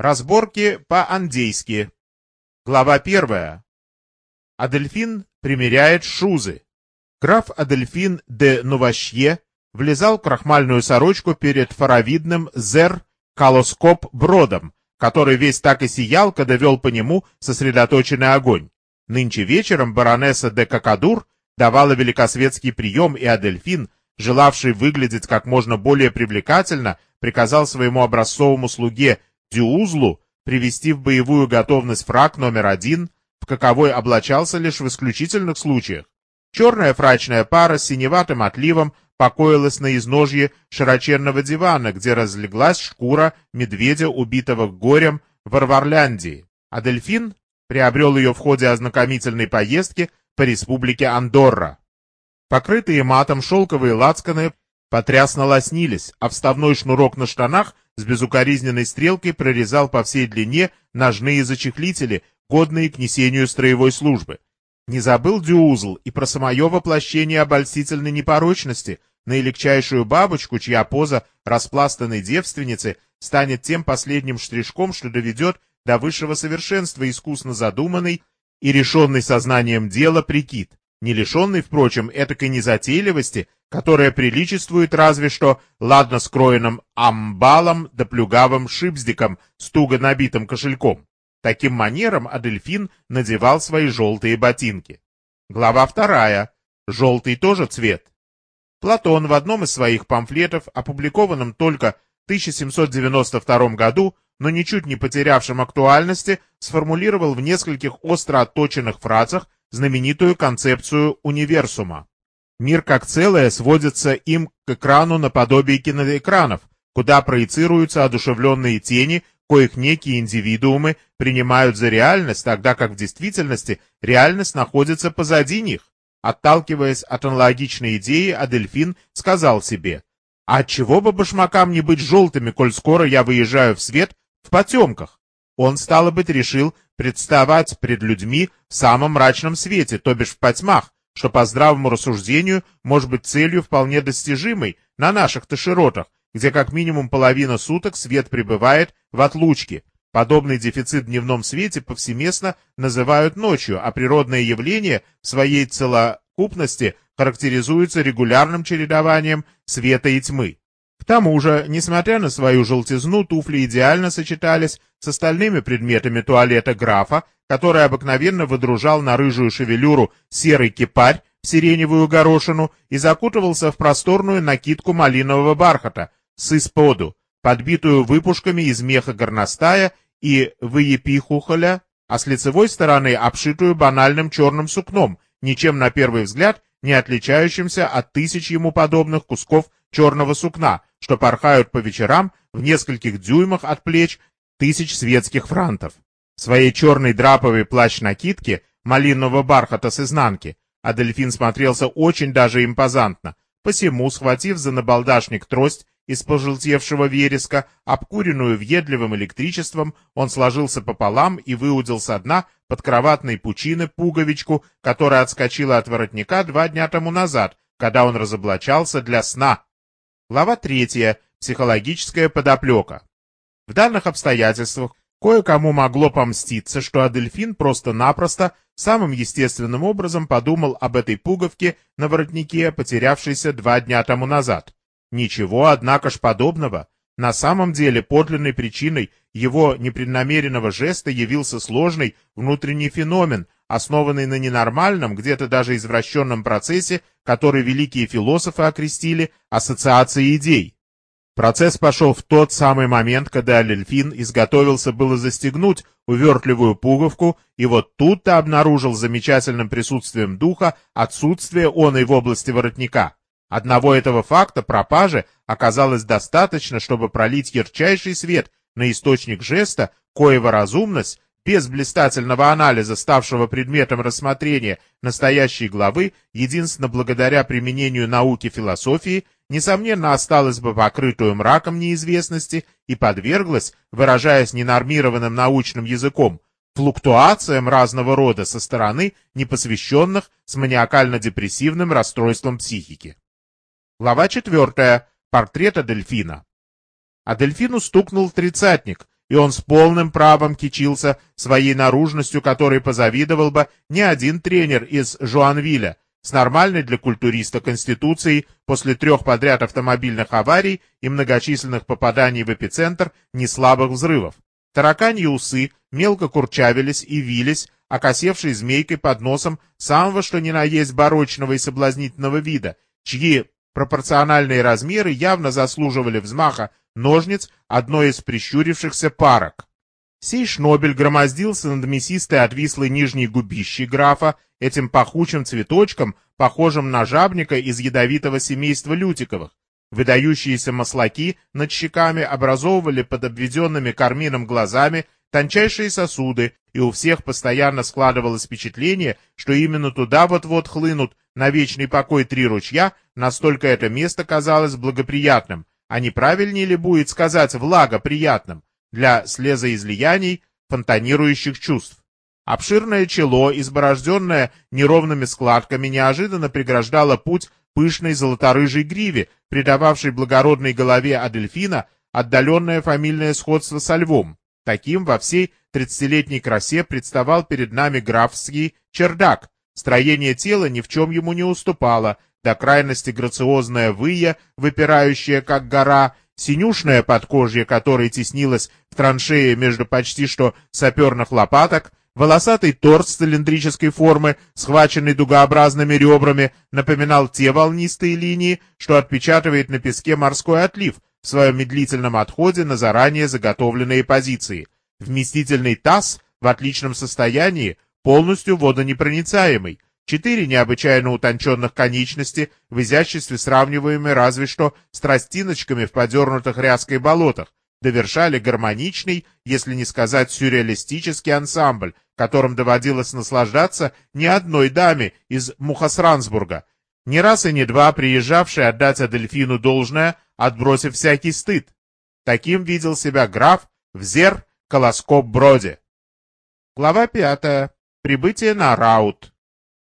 Разборки по-андейски. Глава первая. Адельфин примеряет шузы. Граф Адельфин де Новащье влезал крахмальную сорочку перед фаровидным зер Калоскоп бродом, который весь так и сиял, когда вел по нему сосредоточенный огонь. Нынче вечером баронесса де Какадур давала великосветский прием, и Адельфин, желавший выглядеть как можно более привлекательно, приказал своему образцовому слуге Дюузлу привести в боевую готовность фраг номер один, в каковой облачался лишь в исключительных случаях. Черная фрачная пара с синеватым отливом покоилась на изножье широченного дивана, где разлеглась шкура медведя, убитого горем в Арварляндии, а дельфин приобрел ее в ходе ознакомительной поездки по республике Андорра. Покрытые матом шелковые лацканы потрясно лоснились, а вставной шнурок на штанах с безукоризненной стрелкой прорезал по всей длине ножные зачехлители, годные к несению строевой службы. Не забыл Дюузл и про самое воплощение обольстительной непорочности, наилегчайшую бабочку, чья поза распластанной девственницы станет тем последним штришком, что доведет до высшего совершенства искусно задуманный и решенный сознанием дела прикид, не лишенный, впрочем, этакой незатейливости, которая приличествует разве что ладно скроенным амбалом да плюгавым шипздиком с туго набитым кошельком. Таким манером Адельфин надевал свои желтые ботинки. Глава вторая. Желтый тоже цвет. Платон в одном из своих памфлетов, опубликованном только в 1792 году, но ничуть не потерявшем актуальности, сформулировал в нескольких остро отточенных фразах знаменитую концепцию универсума. Мир как целое сводится им к экрану наподобие киноэкранов, куда проецируются одушевленные тени, коих некие индивидуумы принимают за реальность, тогда как в действительности реальность находится позади них. Отталкиваясь от аналогичной идеи, Адельфин сказал себе, «А чего бы башмакам не быть желтыми, коль скоро я выезжаю в свет в потемках?» Он, стало быть, решил представать пред людьми в самом мрачном свете, то бишь в потьмах, что по здравому рассуждению может быть целью вполне достижимой на наших-то широтах, где как минимум половина суток свет пребывает в отлучке. Подобный дефицит в дневном свете повсеместно называют ночью, а природное явление в своей целокупности характеризуется регулярным чередованием света и тьмы. К тому же, несмотря на свою желтизну, туфли идеально сочетались с остальными предметами туалета графа, который обыкновенно выдружал на рыжую шевелюру серый кипарь в сиреневую горошину и закутывался в просторную накидку малинового бархата с исподу, подбитую выпушками из меха горностая и выепихухоля, а с лицевой стороны обшитую банальным черным сукном, ничем на первый взгляд не отличающимся от тысяч ему подобных кусков черного сукна, что порхают по вечерам в нескольких дюймах от плеч тысяч светских франтов. В своей черной драповой плащ-накидке малинового бархата с изнанки Адельфин смотрелся очень даже импозантно, посему, схватив за набалдашник трость из пожелтевшего вереска, обкуренную въедливым электричеством, он сложился пополам и выудил со дна подкроватной пучины пуговичку, которая отскочила от воротника два дня тому назад, когда он разоблачался для сна. Глава третья. Психологическая подоплека. В данных обстоятельствах кое-кому могло помститься, что Адельфин просто-напросто самым естественным образом подумал об этой пуговке на воротнике, потерявшейся два дня тому назад. Ничего, однако ж, подобного. На самом деле подлинной причиной его непреднамеренного жеста явился сложный внутренний феномен, основанный на ненормальном, где-то даже извращенном процессе, который великие философы окрестили ассоциацией идей. Процесс пошел в тот самый момент, когда Лельфин изготовился было застегнуть увертливую пуговку, и вот тут-то обнаружил замечательным присутствием духа отсутствие оной в области воротника. Одного этого факта пропажи оказалось достаточно, чтобы пролить ярчайший свет на источник жеста, коего разумность, без блистательного анализа, ставшего предметом рассмотрения настоящей главы, единственно благодаря применению науки философии, несомненно осталась бы покрытую мраком неизвестности и подверглась, выражаясь ненормированным научным языком, флуктуациям разного рода со стороны непосвященных с маниакально-депрессивным расстройством психики. Глава четвертая. Портрет Адельфина. Адельфину стукнул тридцатник, и он с полным правом кичился своей наружностью, которой позавидовал бы ни один тренер из Жуанвиля, с нормальной для культуриста конституцией после трех подряд автомобильных аварий и многочисленных попаданий в эпицентр неслабых взрывов. Тараканьи усы мелко курчавились и вились, окосевшей змейкой под носом самого что ни на есть барочного и соблазнительного вида, чьи пропорциональные размеры явно заслуживали взмаха ножниц одной из прищурившихся парок. Сей шнобель громоздился над мясистой отвислой нижней губищей графа, этим пахучим цветочком, похожим на жабника из ядовитого семейства лютиковых. Выдающиеся маслаки над щеками образовывали под обведенными кармином глазами тончайшие сосуды, и у всех постоянно складывалось впечатление, что именно туда вот-вот хлынут на вечный покой три ручья, настолько это место казалось благоприятным, а не правильнее ли будет сказать влагоприятным для слезоизлияний фонтанирующих чувств. Обширное чело, изборожденное неровными складками, неожиданно преграждало путь пышной золоторыжей гриве, придававшей благородной голове Адельфина отдаленное фамильное сходство со львом. Таким во всей тридцатилетней красе представал перед нами графский чердак. Строение тела ни в чем ему не уступало, до крайности грациозная выя, выпирающая как гора, синюшное подкожье, которое теснилось в траншее между почти что саперных лопаток, волосатый торс цилиндрической формы, схваченный дугообразными ребрами, напоминал те волнистые линии, что отпечатывает на песке морской отлив в своем медлительном отходе на заранее заготовленные позиции. Вместительный таз в отличном состоянии, полностью водонепроницаемый, четыре необычайно утонченных конечности, в изяществе сравниваемые разве что с тростиночками в подернутых ряской болотах, довершали гармоничный, если не сказать сюрреалистический ансамбль, которым доводилось наслаждаться не одной даме из Мухасрансбурга, не раз и не два приезжавшей отдать Адельфину должное, отбросив всякий стыд. Таким видел себя граф в Зер Колоскоп-Броде. Глава пятая. Прибытие на Раут.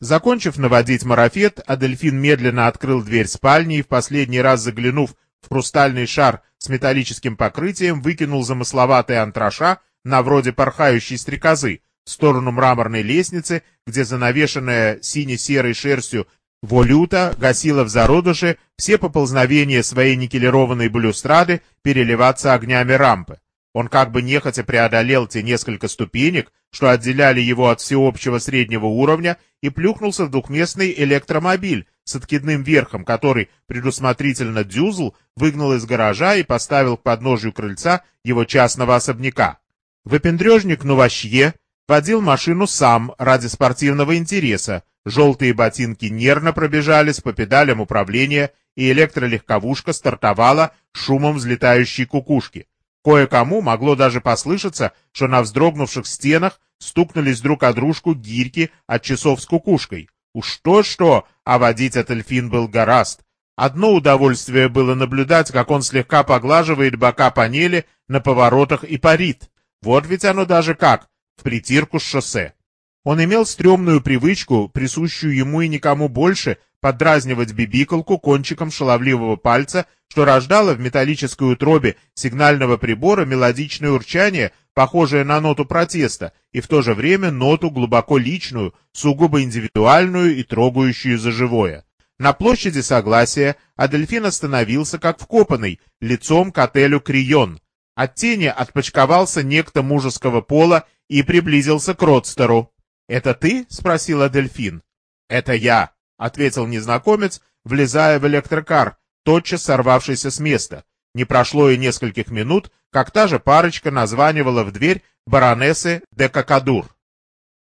Закончив наводить марафет, Адельфин медленно открыл дверь спальни и в последний раз заглянув в хрустальный шар с металлическим покрытием, выкинул замысловатые антраша на вроде порхающей стрекозы в сторону мраморной лестницы, где занавешенная сине-серой шерстью волюта гасила в зародыше все поползновения своей никелированной балюстрады переливаться огнями рампы. Он как бы нехотя преодолел те несколько ступенек, что отделяли его от всеобщего среднего уровня, и плюхнулся в двухместный электромобиль с откидным верхом, который предусмотрительно дюзл выгнал из гаража и поставил к подножию крыльца его частного особняка. Выпендрежник Нуващье водил машину сам ради спортивного интереса, желтые ботинки нервно пробежались по педалям управления, и электролегковушка стартовала шумом взлетающей кукушки. Кое-кому могло даже послышаться, что на вздрогнувших стенах стукнулись друг о дружку гирьки от часов с кукушкой. Уж то-что, а водить от эльфин был гораст. Одно удовольствие было наблюдать, как он слегка поглаживает бока панели на поворотах и парит. Вот ведь оно даже как, в притирку с шоссе. Он имел стрёмную привычку, присущую ему и никому больше, подразнивать бибиколку кончиком шаловливого пальца, что рождало в металлической утробе сигнального прибора мелодичное урчание, похожее на ноту протеста, и в то же время ноту глубоко личную, сугубо индивидуальную и трогающую за живое. На площади Согласия Адельфин остановился как вкопанный, лицом к отелю Крион. От тени отпочковался некто мужеского пола и приблизился к Родстеру. «Это ты?» — спросил Адельфин. «Это я», — ответил незнакомец, влезая в электрокар, тотчас сорвавшийся с места. Не прошло и нескольких минут, как та же парочка названивала в дверь баронессы де Какадур.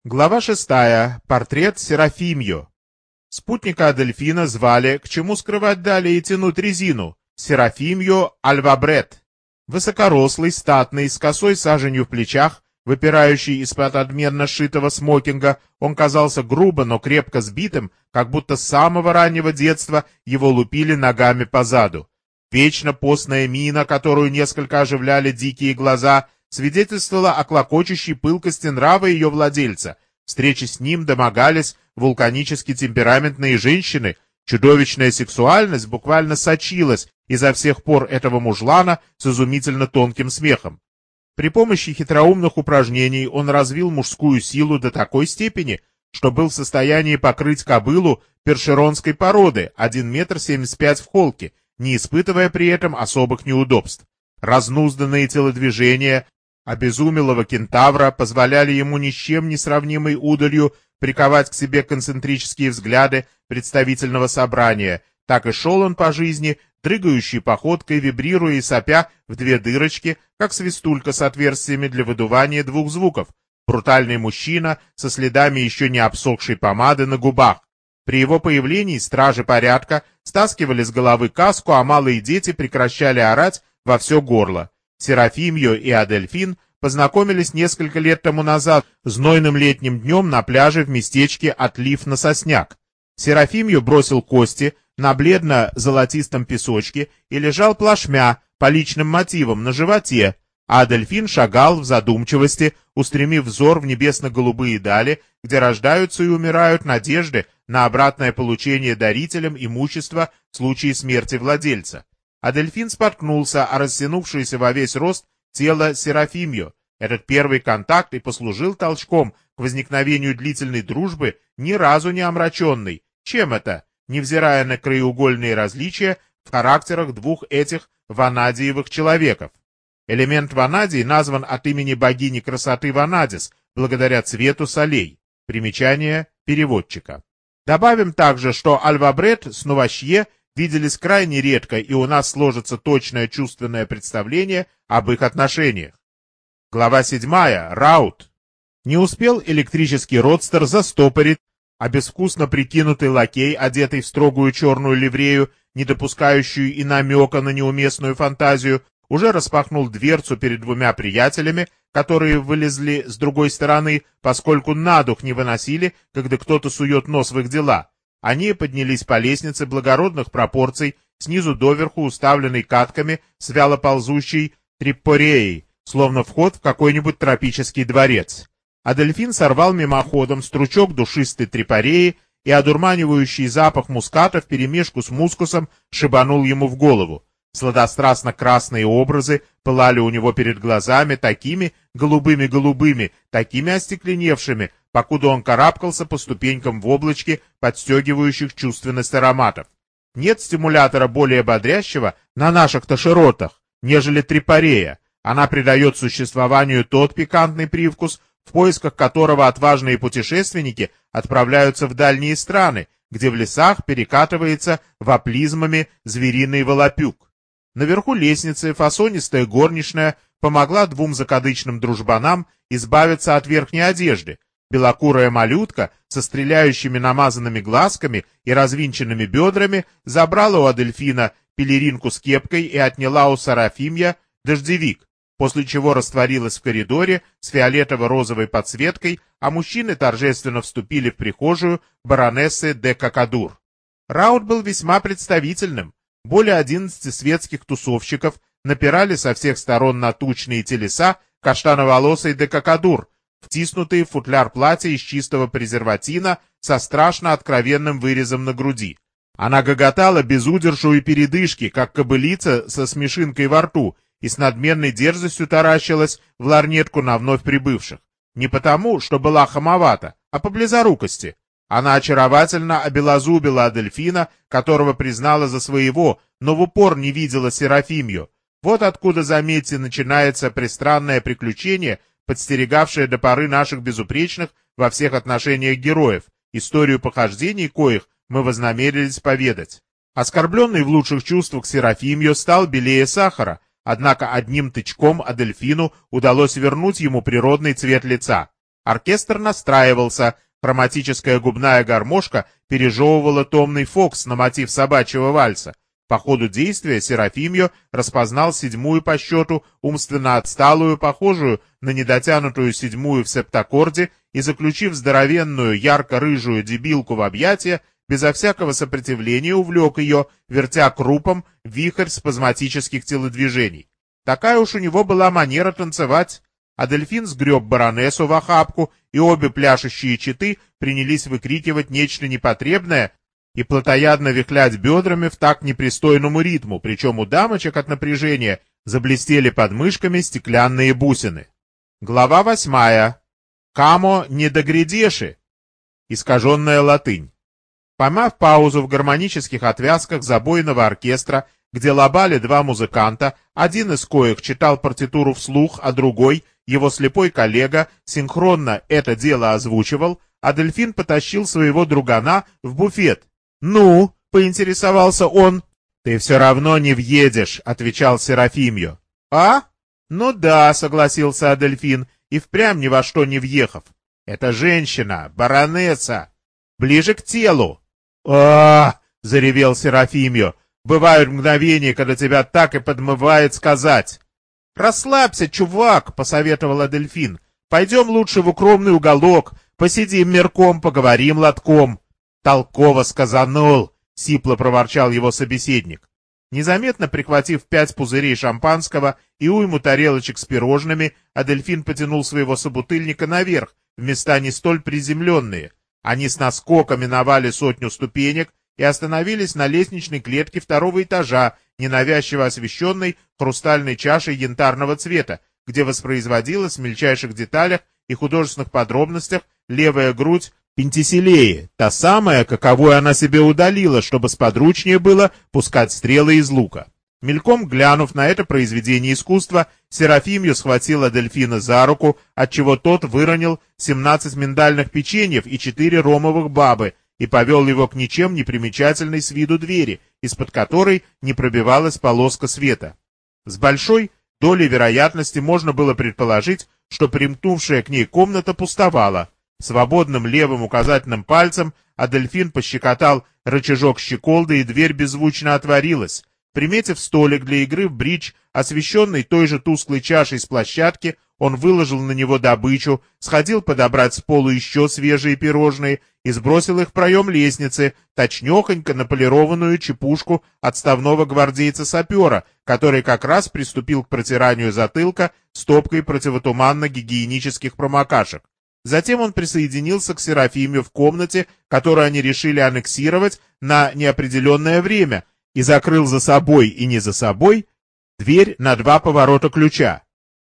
Глава шестая. Портрет Серафимью. Спутника Адельфина звали, к чему скрывать далее и тянуть резину, Серафимью Альвабрет. Высокорослый, статный, с косой саженью в плечах, выпирающий из-под отменно сшитого смокинга, он казался грубо, но крепко сбитым, как будто с самого раннего детства его лупили ногами по заду. Вечно постная мина, которую несколько оживляли дикие глаза, свидетельствовала о клокочущей пылкости нрава ее владельца. Встречи с ним домогались вулканически темпераментные женщины, чудовищная сексуальность буквально сочилась изо всех пор этого мужлана с изумительно тонким смехом. При помощи хитроумных упражнений он развил мужскую силу до такой степени, что был в состоянии покрыть кобылу першеронской породы 1 метр 75 в холке, не испытывая при этом особых неудобств. Разнузданные телодвижения обезумелого кентавра позволяли ему ни с чем не сравнимой удалью приковать к себе концентрические взгляды представительного собрания. Так и шел он по жизни, дрыгающей походкой, вибрируя и сопя в две дырочки, как свистулька с отверстиями для выдувания двух звуков. Брутальный мужчина со следами еще не обсохшей помады на губах. При его появлении стражи порядка стаскивали с головы каску, а малые дети прекращали орать во все горло. Серафимью и Адельфин познакомились несколько лет тому назад, знойным летним днем на пляже в местечке Отлив на Сосняк. Серафимью бросил кости на бледно-золотистом песочке и лежал плашмя по личным мотивам на животе, а Адельфин шагал в задумчивости, устремив взор в небесно-голубые дали, где рождаются и умирают надежды на обратное получение дарителем имущества в случае смерти владельца. Адельфин споткнулся о растянувшееся во весь рост тело Серафимью. Этот первый контакт и послужил толчком к возникновению длительной дружбы, ни разу не омраченной. Чем это? Невзирая на краеугольные различия в характерах двух этих ванадиевых человеков. Элемент ванадий назван от имени богини красоты Ванадис, благодаря цвету солей. Примечание переводчика. Добавим также, что Альвабрет с Новощье виделись крайне редко, и у нас сложится точное чувственное представление об их отношениях. Глава 7. Раут. Не успел электрический родстер застопорить, а безвкусно прикинутый лакей, одетый в строгую черную ливрею, не допускающую и намека на неуместную фантазию, уже распахнул дверцу перед двумя приятелями, которые вылезли с другой стороны, поскольку на дух не выносили, когда кто-то сует нос в их дела. Они поднялись по лестнице благородных пропорций, снизу доверху уставленной катками с вялоползущей триппореей, словно вход в какой-нибудь тропический дворец. Адельфин сорвал мимоходом стручок душистой трипореи, и одурманивающий запах муската вперемешку с мускусом шибанул ему в голову. Сладострастно-красные образы пылали у него перед глазами такими голубыми-голубыми, такими остекленевшими, покуда он карабкался по ступенькам в облачке, подстегивающих чувственность ароматов. Нет стимулятора более бодрящего на наших-то широтах, нежели трипарея. Она придает существованию тот пикантный привкус, в поисках которого отважные путешественники отправляются в дальние страны, где в лесах перекатывается воплизмами звериный волопюк. Наверху лестницы фасонистая горничная помогла двум закадычным дружбанам избавиться от верхней одежды. Белокурая малютка со стреляющими намазанными глазками и развинченными бедрами забрала у Адельфина пелеринку с кепкой и отняла у Сарафимья дождевик, после чего растворилась в коридоре с фиолетово-розовой подсветкой, а мужчины торжественно вступили в прихожую баронессы де Какадур. Раут был весьма представительным. Более одиннадцати светских тусовщиков напирали со всех сторон на тучные телеса каштановолосой де Какадур, втиснутые в футляр платья из чистого презерватина со страшно откровенным вырезом на груди. Она гоготала без удержу и передышки, как кобылица со смешинкой во рту, и с надменной дерзостью таращилась в ларнетку на вновь прибывших. Не потому, что была хамовата, а по близорукости. Она очаровательно обелозубила Адельфина, которого признала за своего, но в упор не видела Серафимью. Вот откуда, заметьте, начинается пристранное приключение, подстерегавшее до поры наших безупречных во всех отношениях героев, историю похождений коих мы вознамерились поведать. Оскорбленный в лучших чувствах Серафимью стал белее сахара, однако одним тычком Адельфину удалось вернуть ему природный цвет лица. Оркестр настраивался, Хроматическая губная гармошка пережевывала томный фокс на мотив собачьего вальса. По ходу действия Серафимьо распознал седьмую по счету, умственно отсталую, похожую на недотянутую седьмую в септаккорде, и, заключив здоровенную, ярко-рыжую дебилку в объятия, безо всякого сопротивления увлек ее, вертя крупом вихрь спазматических телодвижений. Такая уж у него была манера танцевать а дельфин сгреб баронессу в охапку, и обе пляшущие читы принялись выкрикивать нечто непотребное, и плотоядно вихлять бедрами в так непристойному ритму, причем у дамочек от напряжения заблестели под мышками стеклянные бусины. Глава восьмая. Камо не догредеши. Искаженная латынь. Поймав паузу в гармонических отвязках забойного оркестра, где лобали два музыканта, один из коих читал партитуру вслух, а другой, его слепой коллега, синхронно это дело озвучивал, а Дельфин потащил своего другана в буфет. «Ну?» — поинтересовался он. «Ты все равно не въедешь», — отвечал Серафимью. «А? Ну да», — согласился Адельфин, и впрямь ни во что не въехав. «Это женщина, баронесса, ближе к телу». А заревел Серафимью. «Бывают мгновения, когда тебя так и подмывает сказать». «Расслабься, чувак», — посоветовал Адельфин. «Пойдем лучше в укромный уголок, посидим мерком, поговорим лотком». «Толково сказанул», — сипло проворчал его собеседник. Незаметно прихватив пять пузырей шампанского и уйму тарелочек с пирожными, Адельфин потянул своего собутыльника наверх, в места не столь приземленные. Они с наскока миновали сотню ступенек и остановились на лестничной клетке второго этажа, ненавязчиво освещенной хрустальной чашей янтарного цвета, где воспроизводилась в мельчайших деталях и художественных подробностях левая грудь Пентиселеи, та самая, каковую она себе удалила, чтобы сподручнее было пускать стрелы из лука. Мельком глянув на это произведение искусства, Серафимью схватила дельфина за руку, отчего тот выронил 17 миндальных печеньев и 4 ромовых бабы и повел его к ничем не примечательной с виду двери, из-под которой не пробивалась полоска света. С большой долей вероятности можно было предположить, что примкнувшая к ней комната пустовала, Свободным левым указательным пальцем Адельфин пощекотал рычажок щеколды, и дверь беззвучно отворилась. Приметив столик для игры в бридж, освещенный той же тусклой чашей с площадки, он выложил на него добычу, сходил подобрать с полу еще свежие пирожные и сбросил их в проем лестницы, точнехонько на полированную чепушку отставного гвардейца-сапера, который как раз приступил к протиранию затылка стопкой противотуманно-гигиенических промокашек. Затем он присоединился к Серафиме в комнате, которую они решили аннексировать на неопределенное время, и закрыл за собой и не за собой дверь на два поворота ключа.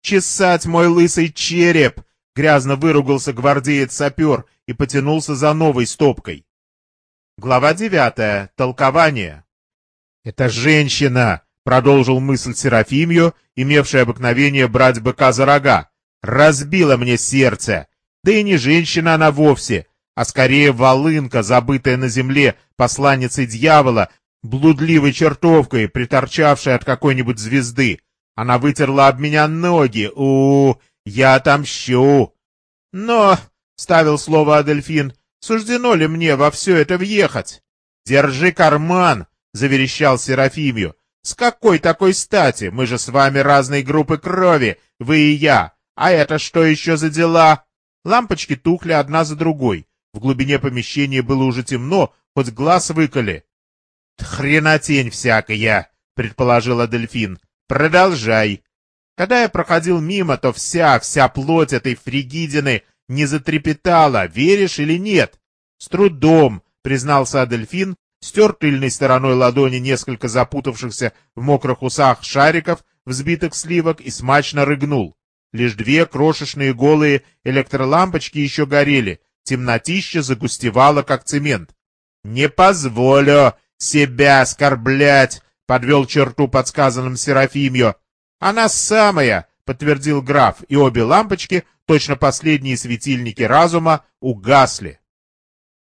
«Чесать мой лысый череп!» — грязно выругался гвардеец-сапер и потянулся за новой стопкой. Глава девятая. Толкование. «Это женщина!» — продолжил мысль Серафимью, имевшая обыкновение брать быка за рога. «Разбила мне сердце! Да и не женщина она вовсе, а скорее волынка, забытая на земле посланницей дьявола, блудливой чертовкой, приторчавшей от какой-нибудь звезды. Она вытерла об меня ноги. у, -у я отомщу. Но, — ставил слово Адельфин, — суждено ли мне во все это въехать? Держи карман, — заверещал Серафимью. С какой такой стати? Мы же с вами разной группы крови, вы и я. А это что еще за дела? Лампочки тухли одна за другой. В глубине помещения было уже темно, хоть глаз выколи. — Хренотень всякая, — предположила Дельфин. — Продолжай. Когда я проходил мимо, то вся, вся плоть этой фригидины не затрепетала, веришь или нет? С трудом, признался Адельфин, стер тыльной стороной ладони несколько запутавшихся в мокрых усах шариков, взбитых сливок, и смачно рыгнул. Лишь две крошечные голые электролампочки еще горели, темнотища загустевала, как цемент. «Не позволю себя оскорблять!» — подвел черту подсказанным Серафимью. «Она самая!» — подтвердил граф, и обе лампочки, точно последние светильники разума, угасли.